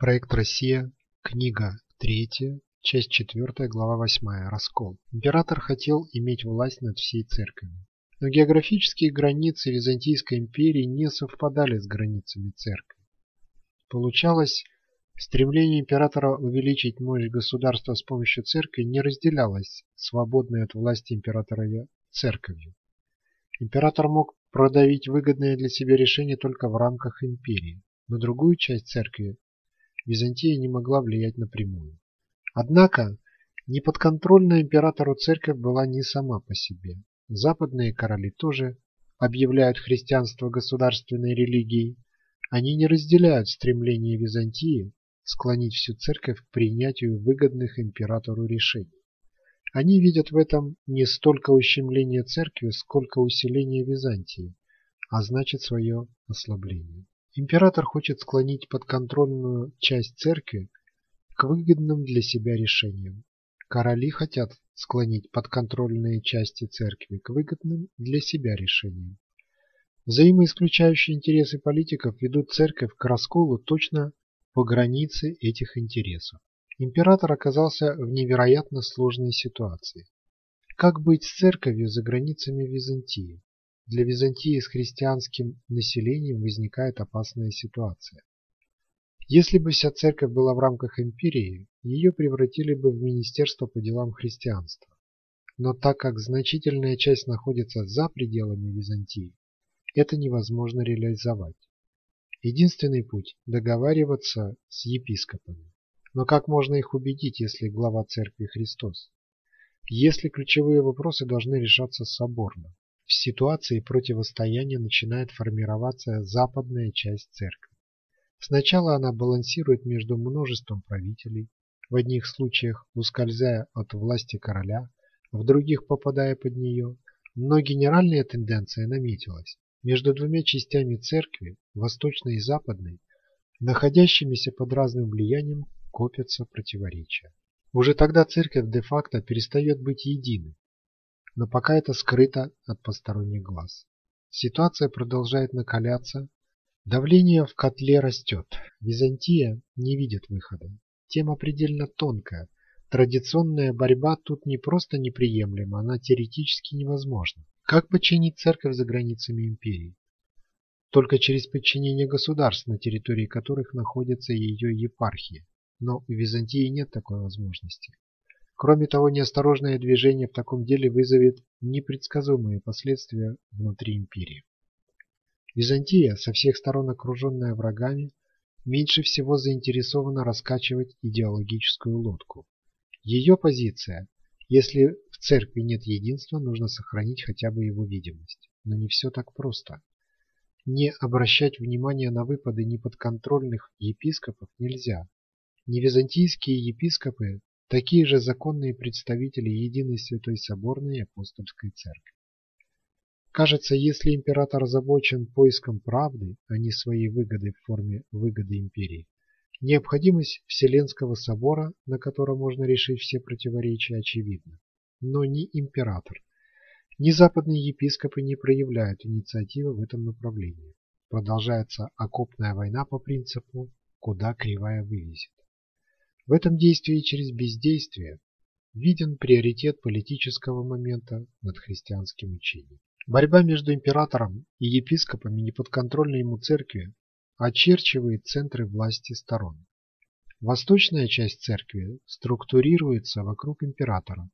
Проект «Россия», книга 3, часть 4, глава 8, раскол. Император хотел иметь власть над всей церковью. Но географические границы Византийской империи не совпадали с границами церкви. Получалось, стремление императора увеличить мощь государства с помощью церкви не разделялось свободной от власти императора церковью. Император мог продавить выгодное для себя решение только в рамках империи. На другую часть церкви Византия не могла влиять напрямую. Однако, неподконтрольная императору церковь была не сама по себе. Западные короли тоже объявляют христианство государственной религией. Они не разделяют стремление Византии склонить всю церковь к принятию выгодных императору решений. Они видят в этом не столько ущемление церкви, сколько усиление Византии, а значит свое ослабление. Император хочет склонить подконтрольную часть церкви к выгодным для себя решениям. Короли хотят склонить подконтрольные части церкви к выгодным для себя решениям. Взаимоисключающие интересы политиков ведут церковь к расколу точно по границе этих интересов. Император оказался в невероятно сложной ситуации. Как быть с церковью за границами Византии? Для Византии с христианским населением возникает опасная ситуация. Если бы вся церковь была в рамках империи, ее превратили бы в Министерство по делам христианства. Но так как значительная часть находится за пределами Византии, это невозможно реализовать. Единственный путь – договариваться с епископами. Но как можно их убедить, если глава церкви Христос? Если ключевые вопросы должны решаться соборно. В ситуации противостояния начинает формироваться западная часть церкви. Сначала она балансирует между множеством правителей, в одних случаях ускользая от власти короля, в других попадая под нее, но генеральная тенденция наметилась. Между двумя частями церкви, восточной и западной, находящимися под разным влиянием, копятся противоречия. Уже тогда церковь де-факто перестает быть единой, но пока это скрыто от посторонних глаз. Ситуация продолжает накаляться, давление в котле растет, Византия не видит выхода. Тема предельно тонкая, традиционная борьба тут не просто неприемлема, она теоретически невозможна. Как подчинить церковь за границами империи? Только через подчинение государств, на территории которых находится ее епархия. Но у Византии нет такой возможности. Кроме того, неосторожное движение в таком деле вызовет непредсказуемые последствия внутри империи. Византия, со всех сторон окруженная врагами, меньше всего заинтересована раскачивать идеологическую лодку. Ее позиция – если в церкви нет единства, нужно сохранить хотя бы его видимость. Но не все так просто. Не обращать внимания на выпады неподконтрольных епископов нельзя. Невизантийские епископы такие же законные представители Единой Святой Соборной Апостольской Церкви. Кажется, если император озабочен поиском правды, а не своей выгоды в форме выгоды империи, необходимость Вселенского собора, на котором можно решить все противоречия, очевидна. Но ни император, ни западные епископы не проявляют инициативы в этом направлении. Продолжается окопная война по принципу «куда кривая вывезет». В этом действии через бездействие виден приоритет политического момента над христианским учением. Борьба между императором и епископами неподконтрольной ему церкви очерчивает центры власти сторон. Восточная часть церкви структурируется вокруг императора,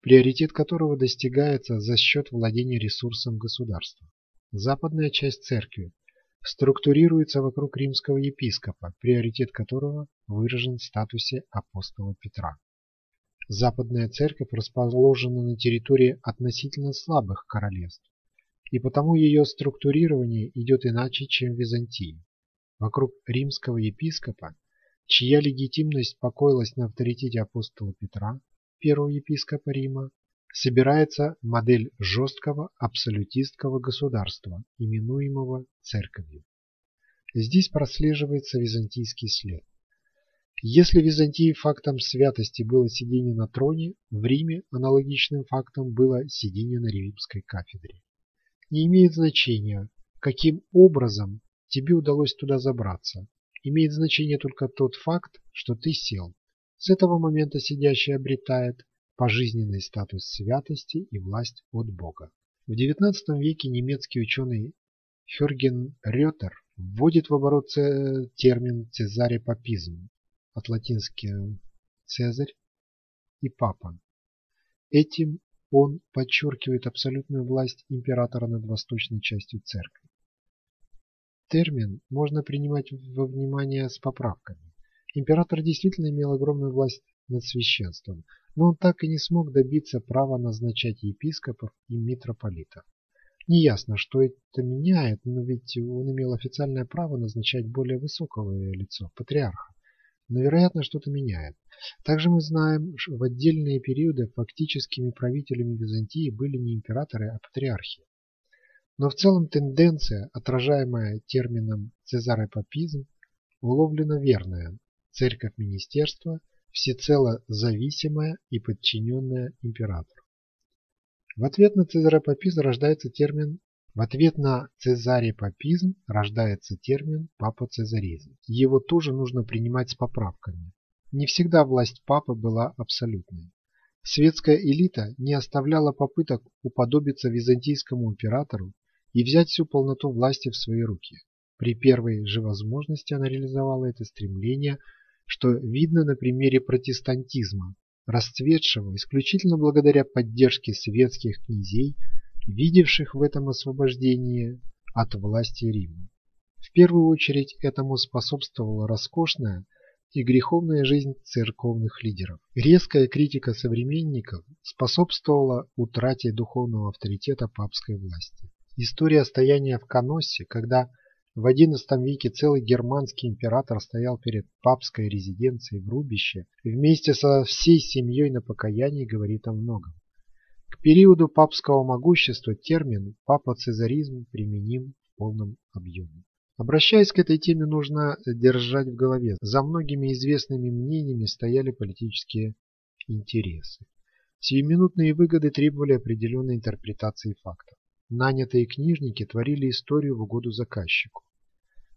приоритет которого достигается за счет владения ресурсом государства. Западная часть церкви структурируется вокруг римского епископа, приоритет которого выражен в статусе апостола Петра. Западная церковь расположена на территории относительно слабых королевств, и потому ее структурирование идет иначе, чем в Византии. Вокруг римского епископа, чья легитимность покоилась на авторитете апостола Петра, первого епископа Рима, собирается модель жесткого абсолютистского государства, именуемого церковью. Здесь прослеживается византийский след. Если в Византии фактом святости было сидение на троне, в Риме аналогичным фактом было сидение на римской кафедре. Не имеет значения, каким образом тебе удалось туда забраться. имеет значение только тот факт, что ты сел. С этого момента сидящий обретает пожизненный статус святости и власть от Бога. В XIX веке немецкий ученый Хёрген Рётер вводит в оборот термин «цезарепапизм» от латинского «цезарь» и «папа». Этим он подчеркивает абсолютную власть императора над восточной частью церкви. Термин можно принимать во внимание с поправками. Император действительно имел огромную власть над священством, но он так и не смог добиться права назначать епископов и митрополитов. Неясно, что это меняет, но ведь он имел официальное право назначать более высокого лицо, патриарха. Но вероятно что-то меняет. Также мы знаем, что в отдельные периоды фактическими правителями Византии были не императоры, а патриархи. Но в целом тенденция, отражаемая термином «цезаропапизм», уловлена верная. Церковь министерства всецело зависимая и подчиненная императору. В ответ на цезаропапизм рождается термин в ответ на цезарепапизм рождается термин папоцезаризм. Его тоже нужно принимать с поправками. Не всегда власть папы была абсолютной. Светская элита не оставляла попыток уподобиться византийскому императору и взять всю полноту власти в свои руки. При первой же возможности она реализовала это стремление, что видно на примере протестантизма, расцветшего исключительно благодаря поддержке светских князей, видевших в этом освобождение от власти Рима. В первую очередь этому способствовала роскошная и греховная жизнь церковных лидеров. Резкая критика современников способствовала утрате духовного авторитета папской власти. История стояния в Каноссе, когда в XI веке целый германский император стоял перед папской резиденцией в Рубище вместе со всей семьей на покаянии говорит о многом. К периоду папского могущества термин «папоцезаризм» применим в полном объеме. Обращаясь к этой теме, нужно держать в голове, за многими известными мнениями стояли политические интересы. Сиюминутные выгоды требовали определенной интерпретации фактов. Нанятые книжники творили историю в угоду заказчику.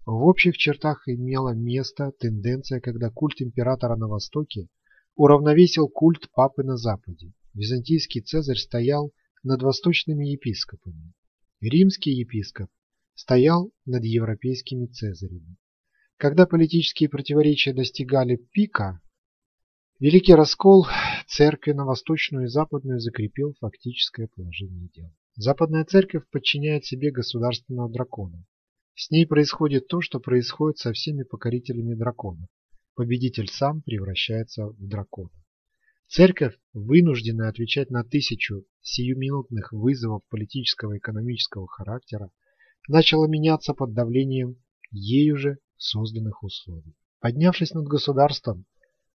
В общих чертах имела место тенденция, когда культ императора на Востоке уравновесил культ папы на Западе. Византийский цезарь стоял над восточными епископами. Римский епископ стоял над европейскими цезарями. Когда политические противоречия достигали пика, Великий раскол церкви на восточную и западную закрепил фактическое положение дел. Западная церковь подчиняет себе государственного дракона, с ней происходит то, что происходит со всеми покорителями драконов. Победитель сам превращается в дракона. Церковь, вынужденная отвечать на тысячу сиюминутных вызовов политического и экономического характера, начала меняться под давлением ею же созданных условий. Поднявшись над государством,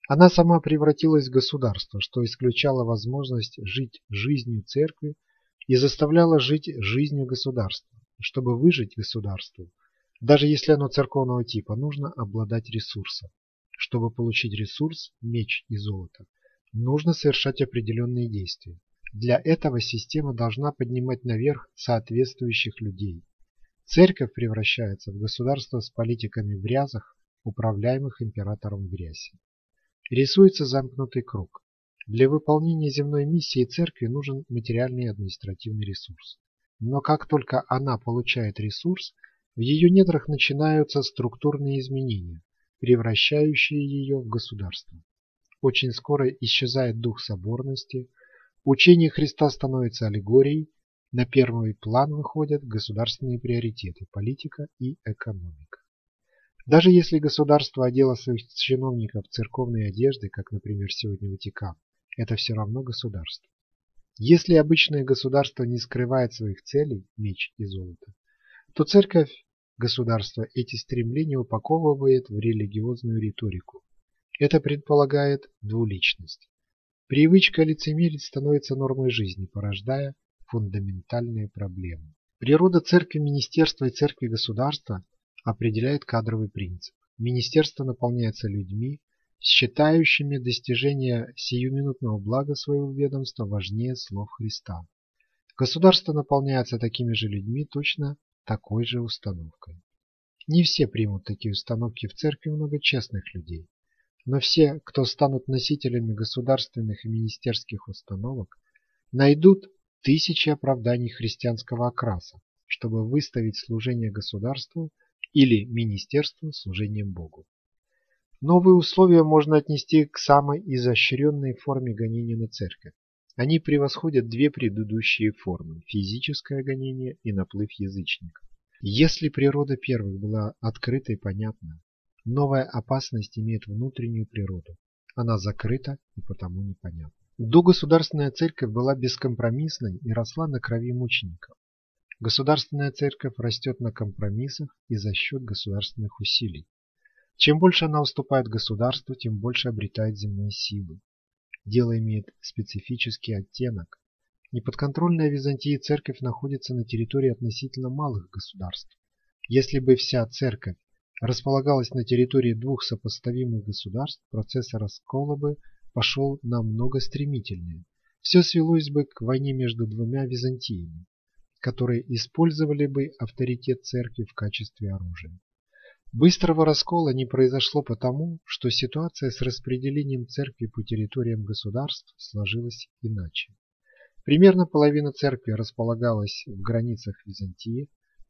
она сама превратилась в государство, что исключало возможность жить жизнью церкви и заставляло жить жизнью государства. Чтобы выжить государству, даже если оно церковного типа, нужно обладать ресурсом. Чтобы получить ресурс, меч и золото, нужно совершать определенные действия. Для этого система должна поднимать наверх соответствующих людей. Церковь превращается в государство с политиками в рязах, управляемых императором в рясе. Рисуется замкнутый круг. Для выполнения земной миссии церкви нужен материальный и административный ресурс. Но как только она получает ресурс, в ее недрах начинаются структурные изменения, превращающие ее в государство. Очень скоро исчезает дух соборности, учение Христа становится аллегорией, на первый план выходят государственные приоритеты – политика и экономика. Даже если государство одело своих чиновников в церковные одежды, как, например, сегодня Ватикан, это все равно государство. Если обычное государство не скрывает своих целей, меч и золото, то церковь государства эти стремления упаковывает в религиозную риторику. Это предполагает двуличность. Привычка лицемерить становится нормой жизни, порождая фундаментальные проблемы. Природа церкви министерства и церкви государства определяет кадровый принцип. Министерство наполняется людьми, считающими достижение сиюминутного блага своего ведомства важнее слов Христа. Государство наполняется такими же людьми точно такой же установкой. Не все примут такие установки в церкви много честных людей. Но все, кто станут носителями государственных и министерских установок, найдут тысячи оправданий христианского окраса, чтобы выставить служение государству или министерству служением Богу. Новые условия можно отнести к самой изощренной форме гонения на церковь. Они превосходят две предыдущие формы – физическое гонение и наплыв язычников. Если природа первых была открыта и понятна, новая опасность имеет внутреннюю природу. Она закрыта и потому непонятна. Догосударственная церковь была бескомпромиссной и росла на крови мучеников. Государственная церковь растет на компромиссах и за счет государственных усилий. Чем больше она уступает государству, тем больше обретает земной силы. Дело имеет специфический оттенок. Неподконтрольная Византии церковь находится на территории относительно малых государств. Если бы вся церковь располагалась на территории двух сопоставимых государств, процесс раскола бы пошел намного стремительнее. Все свелось бы к войне между двумя Византиями, которые использовали бы авторитет церкви в качестве оружия. Быстрого раскола не произошло потому, что ситуация с распределением церкви по территориям государств сложилась иначе. Примерно половина церкви располагалась в границах Византии,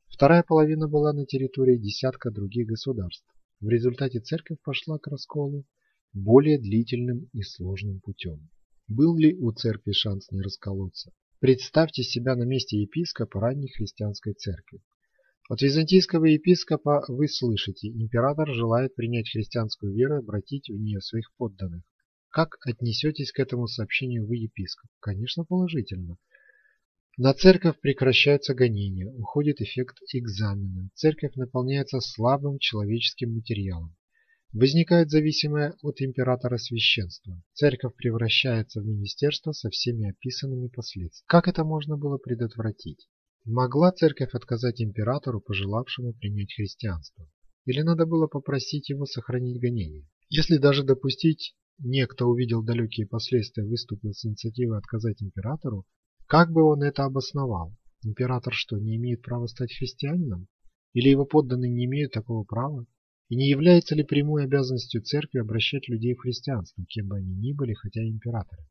вторая половина была на территории десятка других государств. В результате церковь пошла к расколу более длительным и сложным путем. Был ли у церкви шанс не расколоться? Представьте себя на месте епископа ранней христианской церкви. От византийского епископа вы слышите, император желает принять христианскую веру и обратить в нее своих подданных. Как отнесетесь к этому сообщению вы, епископ? Конечно, положительно. На церковь прекращаются гонения, уходит эффект экзамена, церковь наполняется слабым человеческим материалом. Возникает зависимое от императора священство. Церковь превращается в министерство со всеми описанными последствиями. Как это можно было предотвратить? Могла церковь отказать императору, пожелавшему принять христианство? Или надо было попросить его сохранить гонение? Если даже допустить, некто увидел далекие последствия, выступил с инициативой отказать императору, как бы он это обосновал? Император что, не имеет права стать христианином? Или его подданные не имеют такого права? И не является ли прямой обязанностью церкви обращать людей в христианство, кем бы они ни были, хотя и императоры?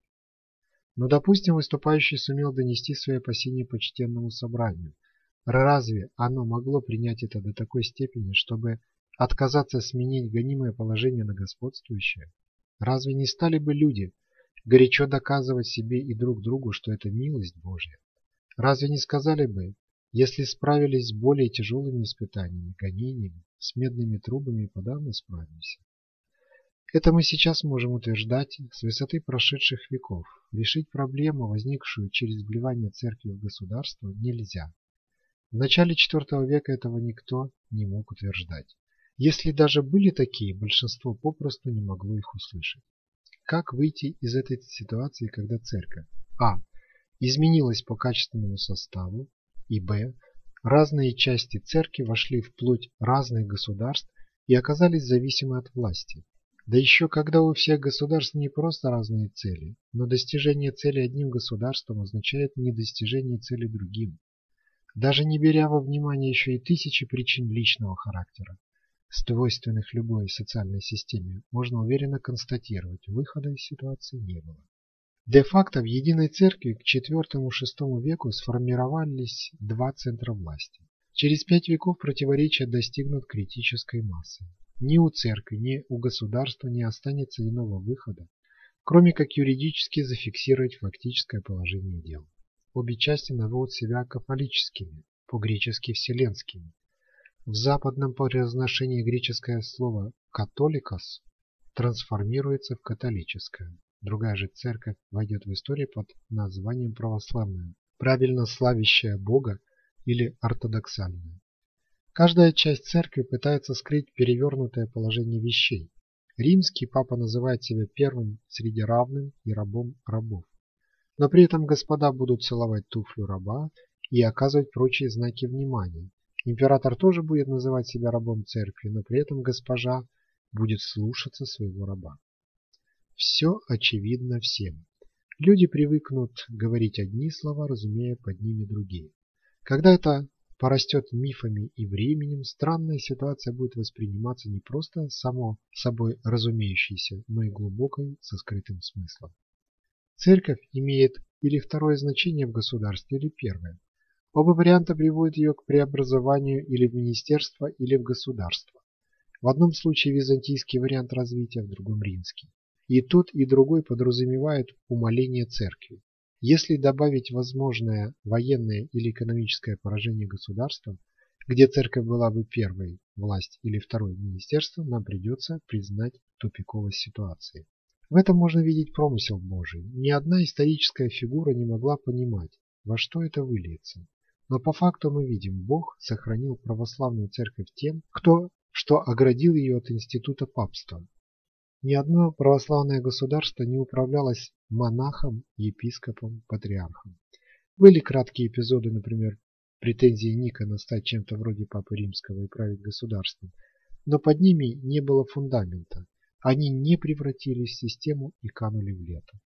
Но, допустим, выступающий сумел донести свои опасения почтенному собранию. Разве оно могло принять это до такой степени, чтобы отказаться сменить гонимое положение на господствующее? Разве не стали бы люди горячо доказывать себе и друг другу, что это милость Божья? Разве не сказали бы, если справились с более тяжелыми испытаниями, гонениями, с медными трубами и подавно справимся? Это мы сейчас можем утверждать с высоты прошедших веков. Решить проблему, возникшую через вливание церкви в государство, нельзя. В начале IV века этого никто не мог утверждать. Если даже были такие, большинство попросту не могло их услышать. Как выйти из этой ситуации, когда церковь а. изменилась по качественному составу и б. разные части церкви вошли в плоть разных государств и оказались зависимы от власти? Да еще когда у всех государств не просто разные цели, но достижение цели одним государством означает недостижение цели другим. Даже не беря во внимание еще и тысячи причин личного характера, свойственных любой социальной системе, можно уверенно констатировать, выхода из ситуации не было. Де-факто в единой церкви к IV-VI веку сформировались два центра власти. Через пять веков противоречия достигнут критической массы. Ни у церкви, ни у государства не останется иного выхода, кроме как юридически зафиксировать фактическое положение дел. Обе части назовут себя кафолическими, по-гречески вселенскими. В западном произношении греческое слово «католикос» трансформируется в католическое. Другая же церковь войдет в историю под названием православная, правильно славящая Бога или ортодоксальная. Каждая часть церкви пытается скрыть перевернутое положение вещей. Римский папа называет себя первым среди равным и рабом рабов. Но при этом господа будут целовать туфлю раба и оказывать прочие знаки внимания. Император тоже будет называть себя рабом церкви, но при этом госпожа будет слушаться своего раба. Все очевидно всем. Люди привыкнут говорить одни слова, разумея под ними другие. Когда это порастет мифами и временем, странная ситуация будет восприниматься не просто само собой разумеющейся, но и глубокой со скрытым смыслом. Церковь имеет или второе значение в государстве, или первое. Оба варианта приводят ее к преобразованию или в министерство, или в государство. В одном случае византийский вариант развития, в другом римский. И тот, и другой подразумевают умаление церкви. Если добавить возможное военное или экономическое поражение государства, где церковь была бы первой власть или второй министерство, нам придется признать тупиковость ситуации. В этом можно видеть промысел Божий. Ни одна историческая фигура не могла понимать, во что это выльется. Но по факту мы видим, Бог сохранил православную церковь тем, кто что оградил ее от института папства, ни одно православное государство не управлялось монахом, епископом, патриархом. Были краткие эпизоды, например, претензии Никона стать чем-то вроде Папы Римского и править государством, но под ними не было фундамента. Они не превратились в систему и канули в лето.